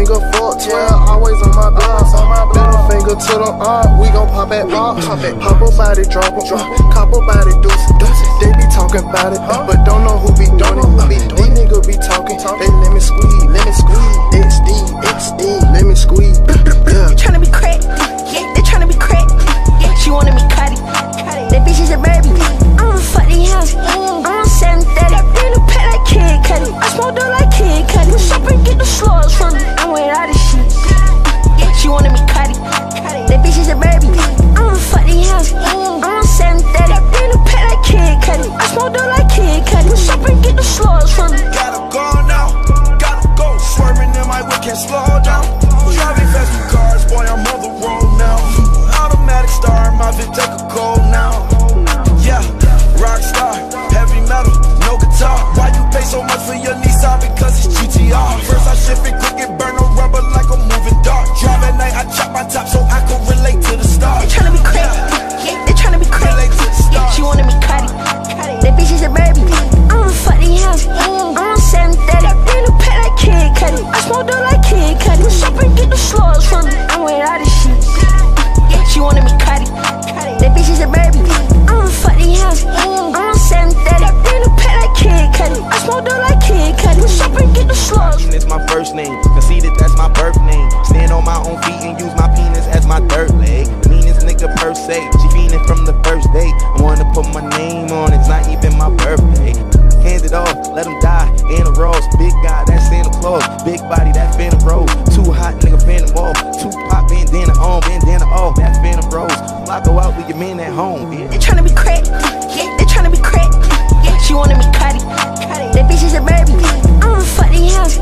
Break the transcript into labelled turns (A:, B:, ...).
A: finger fuck, yeah, always on my block. On my block. finger to the arm, we gon' pop at block. Pop it, pop a body, drop em, drop it, cop a body, deuce, deuce. They be talking about it, but don't know who be doing it. These niggas be talking, they let me squeeze.
B: First name, conceited that's my birth name. Stand on my own feet and use my penis as my third leg. Meanest nigga per se, she fiending from the first date. I wanna put my name on, it's not even my birthday. Hand it off, let him die. Anna Rose, big guy, that's Santa Claus. Big body, that's Phantom Rose. Too hot, nigga, Phantom Ball. Two pop, bandana on, bandana off, that's Phantom Rose. Fly go out with your man at home, bitch. They
C: tryna be crack. Yeah, they tryna be crack. Yeah, she wanted me cutty. That bitch is a baby. I'm a fucking house.